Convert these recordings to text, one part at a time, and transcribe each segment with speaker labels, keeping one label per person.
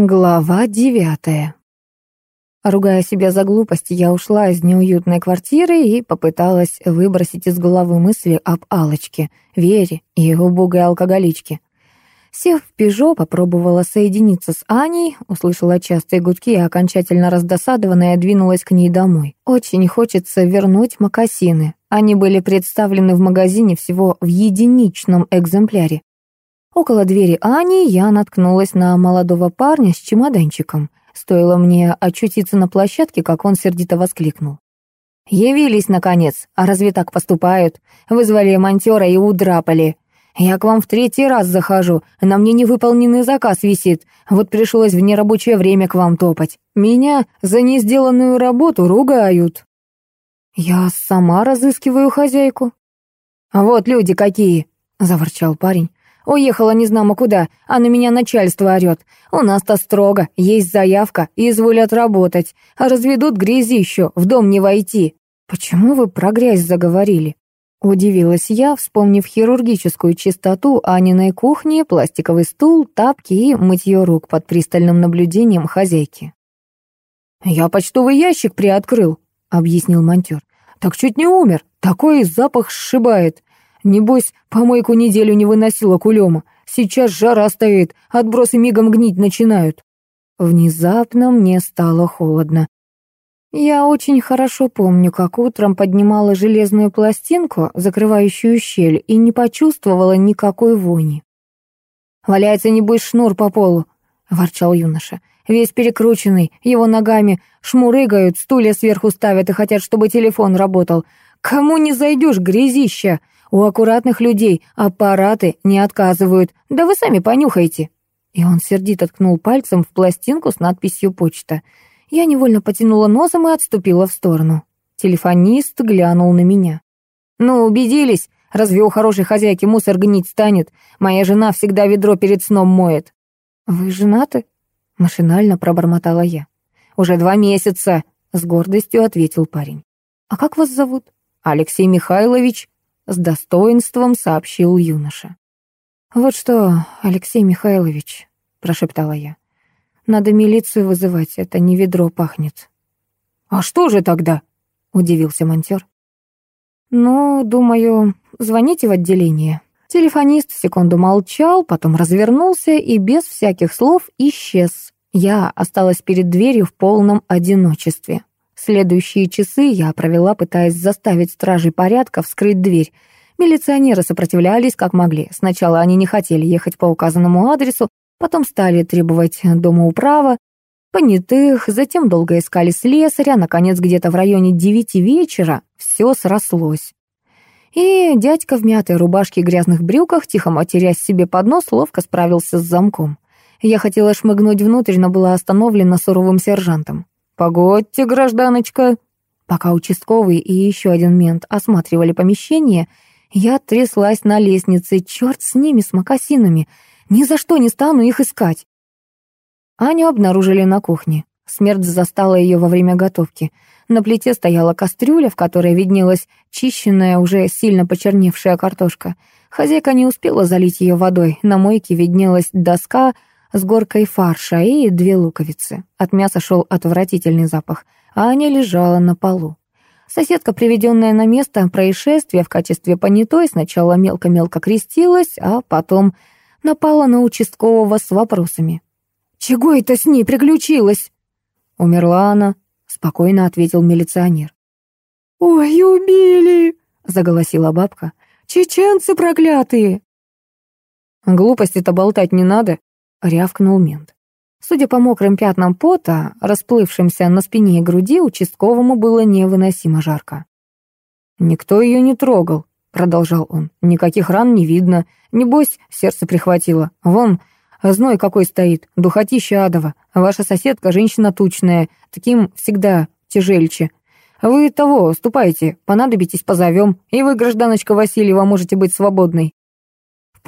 Speaker 1: Глава девятая. Ругая себя за глупость, я ушла из неуютной квартиры и попыталась выбросить из головы мысли об Алочке, Вере и убогой алкоголичке. Сев в «Пежо», попробовала соединиться с Аней, услышала частые гудки и окончательно раздосадованная двинулась к ней домой. Очень хочется вернуть мокасины. Они были представлены в магазине всего в единичном экземпляре. Около двери Ани я наткнулась на молодого парня с чемоданчиком. Стоило мне очутиться на площадке, как он сердито воскликнул. «Явились, наконец! А разве так поступают? Вызвали монтера и удрапали. Я к вам в третий раз захожу, на мне невыполненный заказ висит, вот пришлось в нерабочее время к вам топать. Меня за несделанную работу ругают». «Я сама разыскиваю хозяйку». «Вот люди какие!» — заворчал парень. Уехала незнамо куда, а на меня начальство орёт. У нас-то строго, есть заявка, изволят работать. А разведут грязищу, в дом не войти. Почему вы про грязь заговорили? Удивилась я, вспомнив хирургическую чистоту Аниной кухни, пластиковый стул, тапки и мытье рук под пристальным наблюдением хозяйки. «Я почтовый ящик приоткрыл», — объяснил монтер. «Так чуть не умер, такой запах сшибает. Небось, помойку неделю не выносила кулема. Сейчас жара стоит, отбросы мигом гнить начинают. Внезапно мне стало холодно. Я очень хорошо помню, как утром поднимала железную пластинку, закрывающую щель, и не почувствовала никакой вони. «Валяется, небось, шнур по полу», — ворчал юноша. «Весь перекрученный, его ногами шмурыгают, стулья сверху ставят и хотят, чтобы телефон работал. Кому не зайдешь, грязища! У аккуратных людей аппараты не отказывают. Да вы сами понюхайте». И он сердито ткнул пальцем в пластинку с надписью «Почта». Я невольно потянула носом и отступила в сторону. Телефонист глянул на меня. «Ну, убедились? Разве у хорошей хозяйки мусор гнить станет? Моя жена всегда ведро перед сном моет». «Вы женаты?» — машинально пробормотала я. «Уже два месяца», — с гордостью ответил парень. «А как вас зовут?» «Алексей Михайлович», с достоинством сообщил юноша. «Вот что, Алексей Михайлович», — прошептала я, — «надо милицию вызывать, это не ведро пахнет». «А что же тогда?» — удивился монтер. «Ну, думаю, звоните в отделение». Телефонист секунду молчал, потом развернулся и без всяких слов исчез. Я осталась перед дверью в полном одиночестве. Следующие часы я провела, пытаясь заставить стражей порядка вскрыть дверь. Милиционеры сопротивлялись как могли. Сначала они не хотели ехать по указанному адресу, потом стали требовать домоуправа, понятых, затем долго искали слесаря, наконец где-то в районе девяти вечера все срослось. И дядька в мятой рубашке и грязных брюках, тихо матерясь себе под нос, ловко справился с замком. Я хотела шмыгнуть внутрь, но была остановлена суровым сержантом. «Погодьте, гражданочка!» Пока участковый и еще один мент осматривали помещение, я тряслась на лестнице. Черт с ними, с мокасинами. Ни за что не стану их искать. Аню обнаружили на кухне. Смерть застала ее во время готовки. На плите стояла кастрюля, в которой виднелась чищенная, уже сильно почерневшая картошка. Хозяйка не успела залить ее водой. На мойке виднелась доска с горкой фарша и две луковицы. От мяса шел отвратительный запах, а Аня лежала на полу. Соседка, приведенная на место происшествия в качестве понятой, сначала мелко-мелко крестилась, а потом напала на участкового с вопросами. «Чего это с ней приключилось?» «Умерла она», — спокойно ответил милиционер.
Speaker 2: «Ой, убили!» — заголосила бабка. «Чеченцы проклятые!»
Speaker 1: «Глупости-то болтать не надо», — рявкнул мент. Судя по мокрым пятнам пота, расплывшимся на спине и груди, участковому было невыносимо жарко. «Никто ее не трогал», — продолжал он. «Никаких ран не видно. Небось, сердце прихватило. Вон, зной какой стоит, духотища адова. Ваша соседка женщина тучная, таким всегда тяжельче. Вы того, ступайте, понадобитесь, позовем, и вы, гражданочка Васильева, можете быть свободной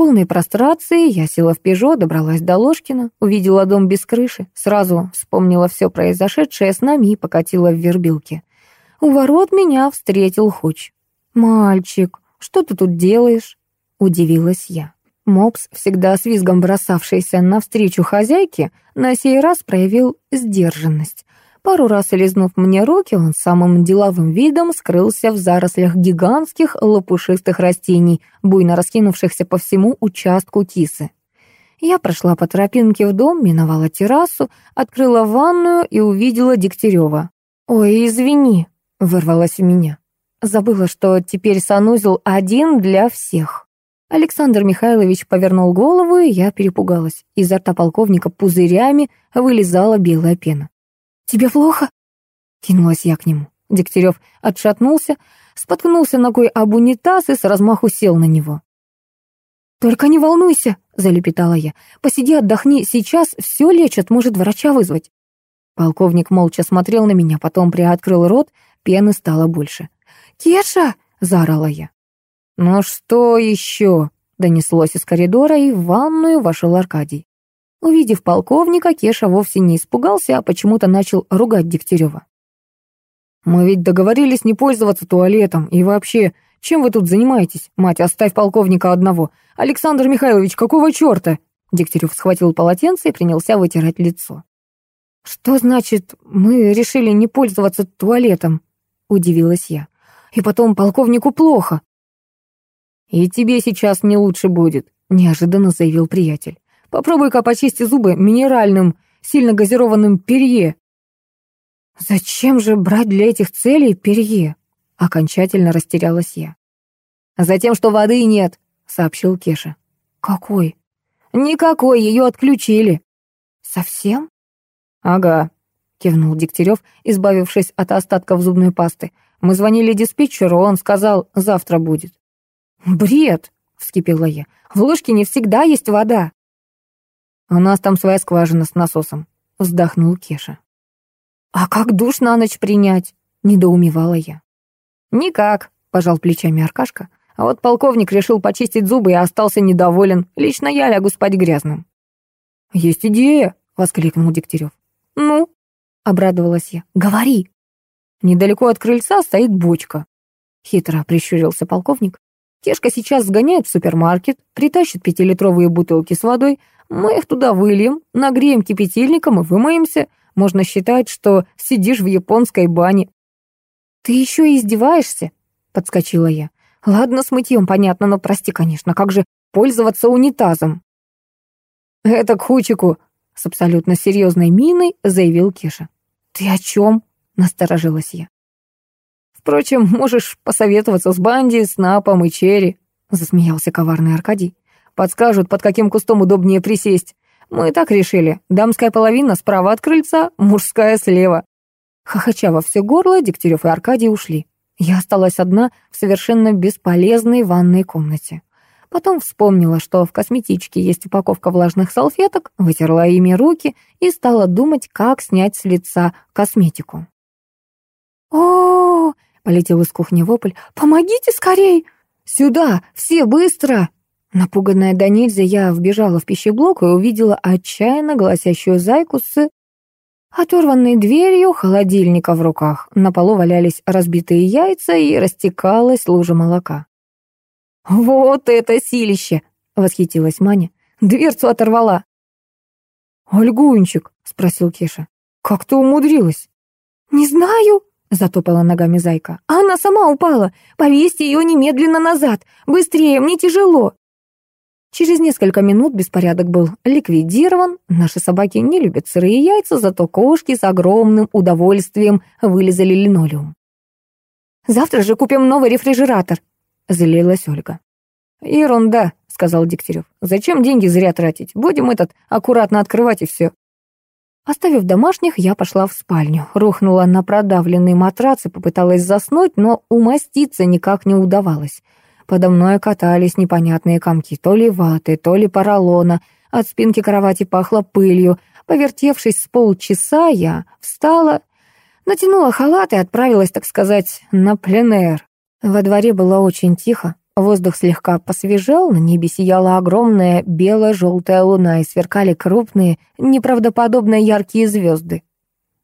Speaker 1: полной прострации я села в «Пежо», добралась до Ложкина, увидела дом без крыши, сразу вспомнила все произошедшее с нами и покатила в вербилке. У ворот меня встретил Хуч. «Мальчик, что ты тут делаешь?» — удивилась я. Мопс, всегда с визгом бросавшийся навстречу хозяйке, на сей раз проявил сдержанность. Пару раз лизнув мне руки, он самым деловым видом скрылся в зарослях гигантских лопушистых растений, буйно раскинувшихся по всему участку кисы. Я прошла по тропинке в дом, миновала террасу, открыла ванную и увидела Дегтярева. «Ой, извини», — вырвалось у меня. Забыла, что теперь санузел один для всех. Александр Михайлович повернул голову, и я перепугалась. Изо рта полковника пузырями вылезала белая пена. «Тебе плохо?» Кинулась я к нему. Дегтярев отшатнулся, споткнулся ногой об унитаз и с размаху сел на него. «Только не волнуйся», — залепетала я. «Посиди, отдохни, сейчас все лечат, может врача вызвать». Полковник молча смотрел на меня, потом приоткрыл рот, пены стало больше. «Кеша!» — заорала я. «Ну что еще?» — донеслось из коридора, и в ванную вошел Аркадий. Увидев полковника, Кеша вовсе не испугался, а почему-то начал ругать Дегтярева. «Мы ведь договорились не пользоваться туалетом, и вообще, чем вы тут занимаетесь? Мать, оставь полковника одного. Александр Михайлович, какого черта?» Дегтярев схватил полотенце и принялся вытирать лицо. «Что значит, мы решили не пользоваться туалетом?» — удивилась я. «И потом полковнику плохо». «И тебе сейчас не лучше будет», — неожиданно заявил приятель. «Попробуй-ка почисти зубы минеральным, сильно газированным перье». «Зачем же брать для этих целей перье?» — окончательно растерялась я. «Затем, что воды нет», — сообщил Кеша. «Какой?» «Никакой, ее отключили». «Совсем?» «Ага», — кивнул Дегтярев, избавившись от остатков зубной пасты. «Мы звонили диспетчеру, он сказал, завтра будет». «Бред!» — вскипела я. «В ложке не всегда есть вода». «У нас там своя скважина с насосом», — вздохнул Кеша. «А как душ на ночь принять?» — недоумевала я. «Никак», — пожал плечами Аркашка. «А вот полковник решил почистить зубы и остался недоволен. Лично я лягу спать грязным». «Есть идея», — воскликнул Дегтярев. «Ну?» — обрадовалась я. «Говори». «Недалеко от крыльца стоит бочка», — хитро прищурился полковник. «Кешка сейчас сгоняет в супермаркет, притащит пятилитровые бутылки с водой, мы их туда выльем, нагреем кипятильником и вымоемся. Можно считать, что сидишь в японской бане». «Ты еще издеваешься?» — подскочила я. «Ладно, с мытьем понятно, но прости, конечно, как же пользоваться унитазом?» «Это к Хучику», — с абсолютно серьезной миной заявил Киша. «Ты о чем?» — насторожилась я. «Впрочем, можешь посоветоваться с Банди, Снапом и Черри», — засмеялся коварный Аркадий. «Подскажут, под каким кустом удобнее присесть. Мы так решили. Дамская половина справа от крыльца, мужская слева». Хохоча во все горло, Дегтярев и Аркадий ушли. Я осталась одна в совершенно бесполезной ванной комнате. Потом вспомнила, что в косметичке есть упаковка влажных салфеток, вытерла ими руки и стала думать, как снять с лица косметику. -о полетел из кухни вопль. «Помогите скорей! Сюда! Все быстро!» Напуганная до нельзя, я вбежала в пищеблок и увидела отчаянно гласящую зайку с оторванной дверью холодильника в руках. На полу валялись разбитые яйца и растекалась лужа молока. «Вот это силище!» — восхитилась Маня. «Дверцу оторвала!» «Ольгунчик!» — спросил Кеша. «Как ты умудрилась?» «Не знаю!» — затопала ногами зайка. «Она сама упала! Повесьте ее немедленно назад! Быстрее, мне тяжело!» Через несколько минут беспорядок был ликвидирован. Наши собаки не любят сырые яйца, зато кошки с огромным удовольствием вылезали линолеум. «Завтра же купим новый рефрижератор», Злилась Ольга. «Ерунда», — сказал Дегтярев. «Зачем деньги зря тратить? Будем этот аккуратно открывать и все». Оставив домашних, я пошла в спальню, рухнула на продавленный матрац и попыталась заснуть, но умоститься никак не удавалось. Подо мной катались непонятные комки, то ли ваты, то ли поролона. От спинки кровати пахло пылью. Повертевшись с полчаса, я встала, натянула халат и отправилась, так сказать, на пленэр. Во дворе было очень тихо, воздух слегка посвежел, на небе сияла огромная бело-желтая луна и сверкали крупные, неправдоподобно яркие звезды.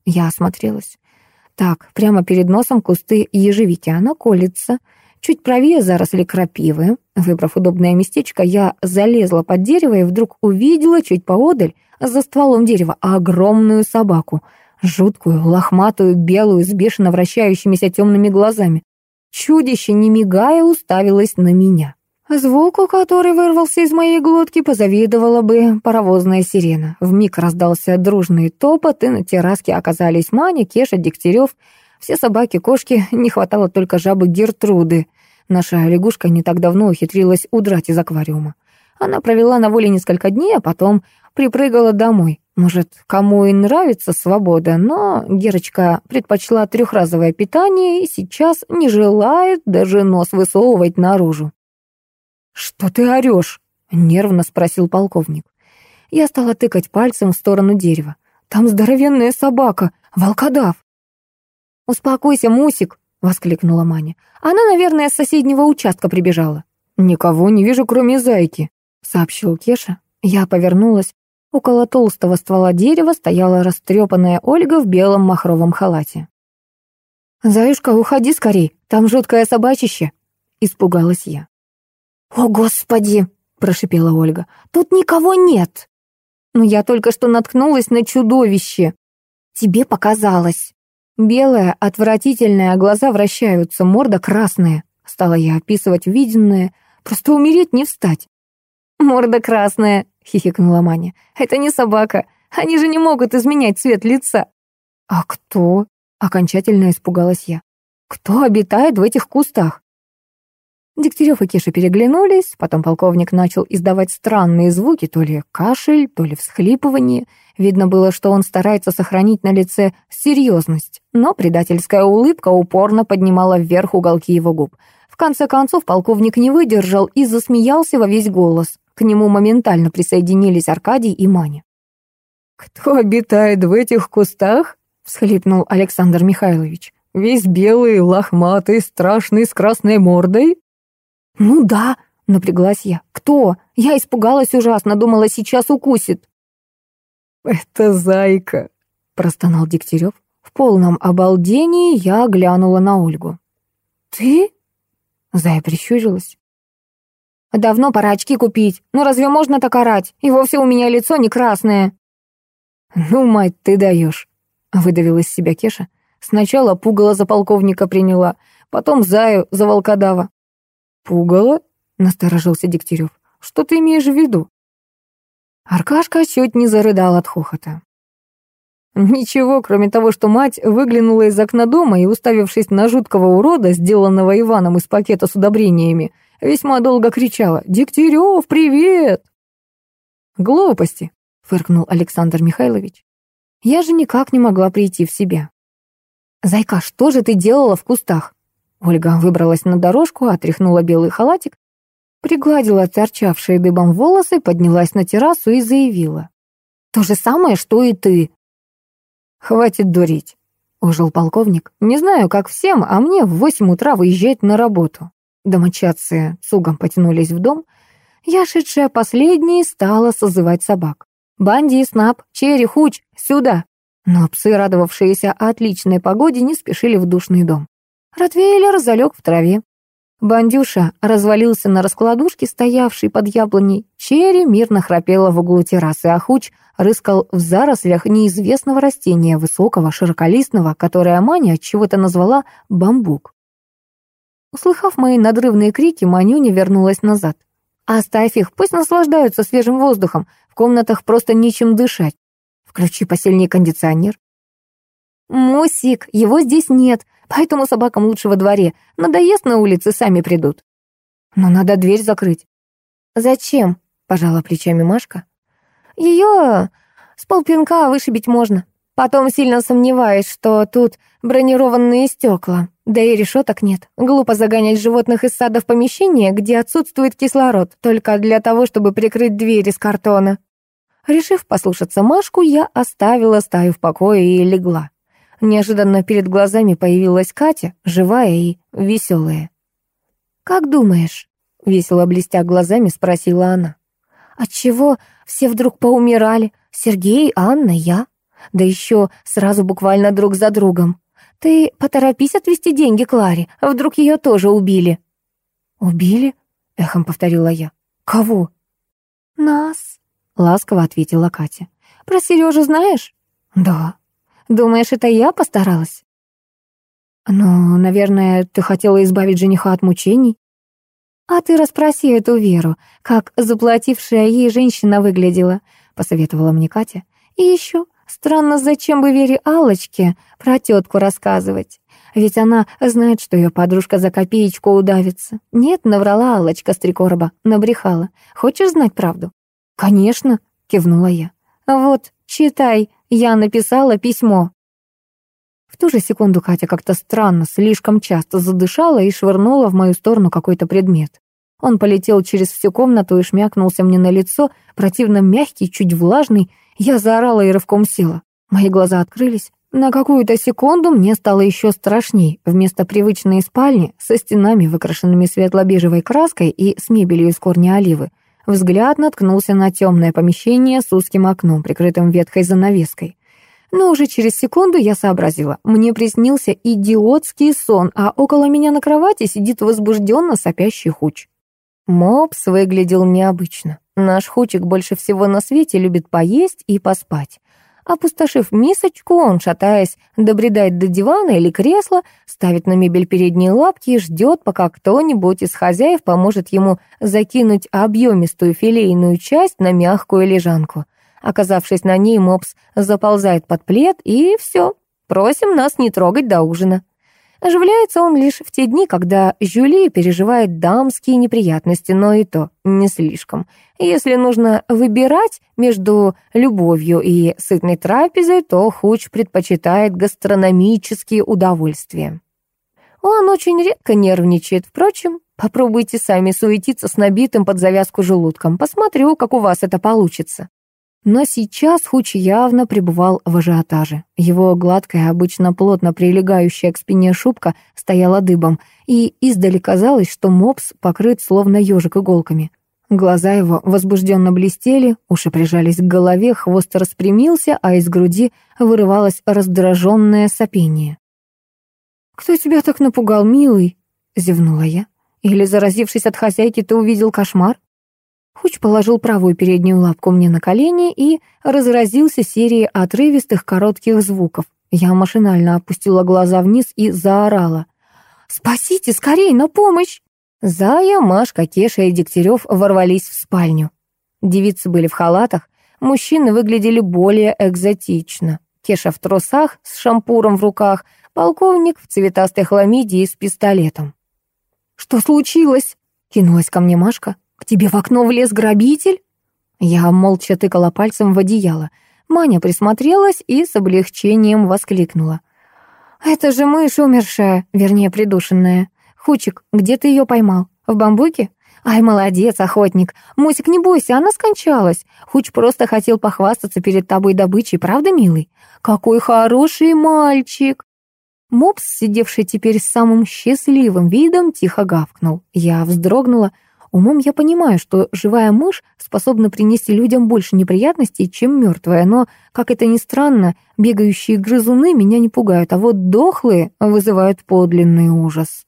Speaker 1: Я осмотрелась. Так, прямо перед носом кусты ежевики, она колется. Чуть правее заросли крапивы. Выбрав удобное местечко, я залезла под дерево и вдруг увидела чуть поодаль, за стволом дерева, огромную собаку. Жуткую, лохматую, белую, с бешено вращающимися темными глазами. Чудище, не мигая, уставилось на меня. Звуку, который вырвался из моей глотки, позавидовала бы паровозная сирена. Вмиг раздался дружный топот, и на терраске оказались Маня, Кеша, Дегтярев. Все собаки, кошки, не хватало только жабы Гертруды. Наша лягушка не так давно ухитрилась удрать из аквариума. Она провела на воле несколько дней, а потом припрыгала домой. Может, кому и нравится свобода, но Герочка предпочла трехразовое питание и сейчас не желает даже нос высовывать наружу.
Speaker 2: «Что ты орешь?» — нервно спросил полковник.
Speaker 1: Я стала тыкать пальцем в сторону дерева. «Там здоровенная собака, волкодав!» «Успокойся, Мусик!» — воскликнула Маня. «Она, наверное, с соседнего участка прибежала».
Speaker 2: «Никого не вижу, кроме зайки», — сообщил Кеша. Я повернулась. Около толстого ствола дерева стояла растрепанная Ольга в белом махровом халате.
Speaker 1: «Заюшка, уходи скорей, там жуткое собачище!» — испугалась я.
Speaker 2: «О, Господи!» — прошипела Ольга. «Тут никого нет!»
Speaker 1: «Но я только что наткнулась на чудовище!»
Speaker 2: «Тебе показалось!»
Speaker 1: Белая, отвратительная, глаза вращаются, морда красная. Стала я описывать увиденное. Просто умереть не встать. «Морда красная!» — хихикнула Маня. «Это не собака. Они же не могут изменять цвет лица».
Speaker 2: «А кто?» — окончательно испугалась я. «Кто обитает в этих кустах?»
Speaker 1: Дегтярев и Кеша переглянулись, потом полковник начал издавать странные звуки, то ли кашель, то ли всхлипывание. Видно было, что он старается сохранить на лице серьезность, но предательская улыбка упорно поднимала вверх уголки его губ. В конце концов полковник не выдержал и засмеялся во весь голос. К нему моментально присоединились Аркадий и Маня.
Speaker 2: «Кто обитает в этих кустах?» — всхлипнул Александр Михайлович. «Весь белый, лохматый, страшный, с красной мордой?»
Speaker 1: «Ну да», — напряглась я. «Кто? Я испугалась ужасно, думала, сейчас укусит».
Speaker 2: «Это зайка», — простонал Дегтярев.
Speaker 1: В полном обалдении я глянула на Ольгу.
Speaker 2: «Ты?»
Speaker 1: — Зая прищурилась. «Давно пора очки купить. Ну разве можно так орать? И вовсе у меня лицо не красное».
Speaker 2: «Ну, мать, ты даешь», — выдавила из себя Кеша. Сначала пугало за полковника приняла, потом Заю за волкодава. «Пугало?» — насторожился Дегтярев. «Что ты имеешь в виду?»
Speaker 1: Аркашка чуть не зарыдал от хохота.
Speaker 2: Ничего, кроме того, что мать выглянула из окна дома и, уставившись на жуткого урода, сделанного Иваном из пакета с удобрениями, весьма долго кричала «Дегтярев, привет!»
Speaker 1: «Глупости!» — фыркнул Александр Михайлович. «Я же никак не могла прийти в себя». «Зайка, что же ты делала в кустах?» Ольга выбралась на дорожку, отряхнула белый халатик, пригладила торчавшие дыбом волосы, поднялась на террасу и заявила. «То же самое, что и ты».
Speaker 2: «Хватит дурить», — ужил полковник. «Не знаю, как всем, а мне в восемь утра выезжать на работу». Домочадцы цугом потянулись в дом. Я, шедшая последней, стала созывать собак. «Банди, Снап, Черри, Хуч, сюда!» Но псы, радовавшиеся отличной погоде, не спешили в душный дом. Ротвейлер залег в траве. Бандюша развалился на раскладушке, стоявшей под яблоней. Черри мирно храпела в углу террасы, а Хуч рыскал в зарослях неизвестного растения, высокого, широколистного, которое Маня от чего-то назвала бамбук. Услыхав мои надрывные крики, Манюня вернулась назад. «Оставь их, пусть наслаждаются свежим воздухом. В комнатах просто нечем дышать. Включи посильнее кондиционер». «Мусик, его здесь нет. Поэтому собакам лучше во дворе. Надоест на улице, сами придут. Но надо дверь закрыть.
Speaker 1: Зачем? Пожала плечами Машка.
Speaker 2: Ее с полпинка вышибить можно. Потом сильно сомневаюсь, что тут бронированные стекла. Да и решеток нет. Глупо загонять животных из сада в помещение, где отсутствует кислород, только для того, чтобы прикрыть дверь из картона. Решив послушаться Машку, я оставила стаю в покое и легла. Неожиданно перед глазами появилась Катя, живая и веселая.
Speaker 1: «Как думаешь?» — весело блестя глазами спросила она. «Отчего все вдруг поумирали? Сергей, Анна, я? Да еще сразу буквально друг за другом. Ты поторопись отвести деньги Кларе, вдруг ее тоже убили».
Speaker 2: «Убили?» — эхом повторила я. «Кого?»
Speaker 1: «Нас», — ласково ответила Катя. «Про Сережу знаешь?»
Speaker 2: «Да».
Speaker 1: «Думаешь, это я постаралась?»
Speaker 2: «Ну, наверное, ты хотела избавить жениха от мучений?»
Speaker 1: «А ты расспроси эту Веру, как заплатившая ей женщина выглядела», — посоветовала мне Катя. «И еще, странно, зачем бы Вере Аллочке про тетку рассказывать? Ведь она знает, что ее подружка за копеечку удавится. Нет, наврала Аллочка с три короба, набрехала. Хочешь знать правду?»
Speaker 2: «Конечно», — кивнула я.
Speaker 1: «Вот, читай, я написала письмо».
Speaker 2: В ту же секунду Катя как-то странно, слишком часто задышала и швырнула в мою сторону какой-то предмет. Он полетел через всю комнату и шмякнулся мне на лицо, противно мягкий, чуть влажный. Я заорала и рывком села. Мои глаза открылись. На какую-то секунду мне стало еще страшней. Вместо привычной спальни со стенами, выкрашенными светло-бежевой краской и с мебелью из корня оливы, взгляд наткнулся на темное помещение с узким окном, прикрытым ветхой занавеской. Но уже через секунду я сообразила. Мне приснился идиотский сон, а около меня на кровати сидит возбужденно сопящий хуч. Мопс выглядел необычно. Наш хучик больше всего на свете любит поесть и поспать. Опустошив мисочку, он, шатаясь, добредает до дивана или кресла, ставит на мебель передние лапки и ждет, пока кто-нибудь из хозяев поможет ему закинуть объемистую филейную часть на мягкую лежанку. Оказавшись на ней, мопс заползает под плед, и все. Просим нас не трогать до ужина. Оживляется он лишь в те дни, когда Жюли переживает дамские неприятности, но и то не слишком. Если нужно выбирать между любовью и сытной трапезой, то Хуч предпочитает гастрономические удовольствия. Он очень редко нервничает, впрочем, попробуйте сами суетиться с набитым под завязку желудком. Посмотрю, как у вас это получится. Но сейчас Хуч явно пребывал в ажиотаже. Его гладкая, обычно плотно прилегающая к спине шубка стояла дыбом, и издали казалось, что мопс покрыт словно ежик иголками. Глаза его возбужденно блестели, уши прижались к голове, хвост распрямился, а из груди вырывалось раздраженное сопение. «Кто тебя так напугал, милый?» — зевнула я. «Или, заразившись от хозяйки, ты увидел кошмар?» Хуч положил правую переднюю лапку мне на колени и разразился серией отрывистых коротких звуков. Я машинально опустила глаза вниз и заорала. «Спасите, скорей, на помощь!» Зая, Машка, Кеша и Дегтярев ворвались в спальню. Девицы были в халатах, мужчины выглядели более экзотично. Кеша в трусах с шампуром в руках, полковник в цветастой хламиде и с пистолетом. «Что случилось?» — кинулась ко мне Машка. «К тебе в окно влез грабитель?» Я молча тыкала пальцем в одеяло. Маня присмотрелась и с облегчением воскликнула. «Это же мышь умершая, вернее, придушенная. Хучик, где ты ее поймал? В бамбуке? Ай, молодец, охотник. Мусик, не бойся, она скончалась. Хуч просто хотел похвастаться перед тобой добычей, правда, милый? Какой хороший мальчик!» Мопс, сидевший теперь с самым счастливым видом, тихо гавкнул. Я вздрогнула, Умом я понимаю, что живая мышь способна принести людям больше неприятностей, чем мертвая, но, как это ни странно, бегающие грызуны меня не пугают, а вот дохлые вызывают подлинный ужас.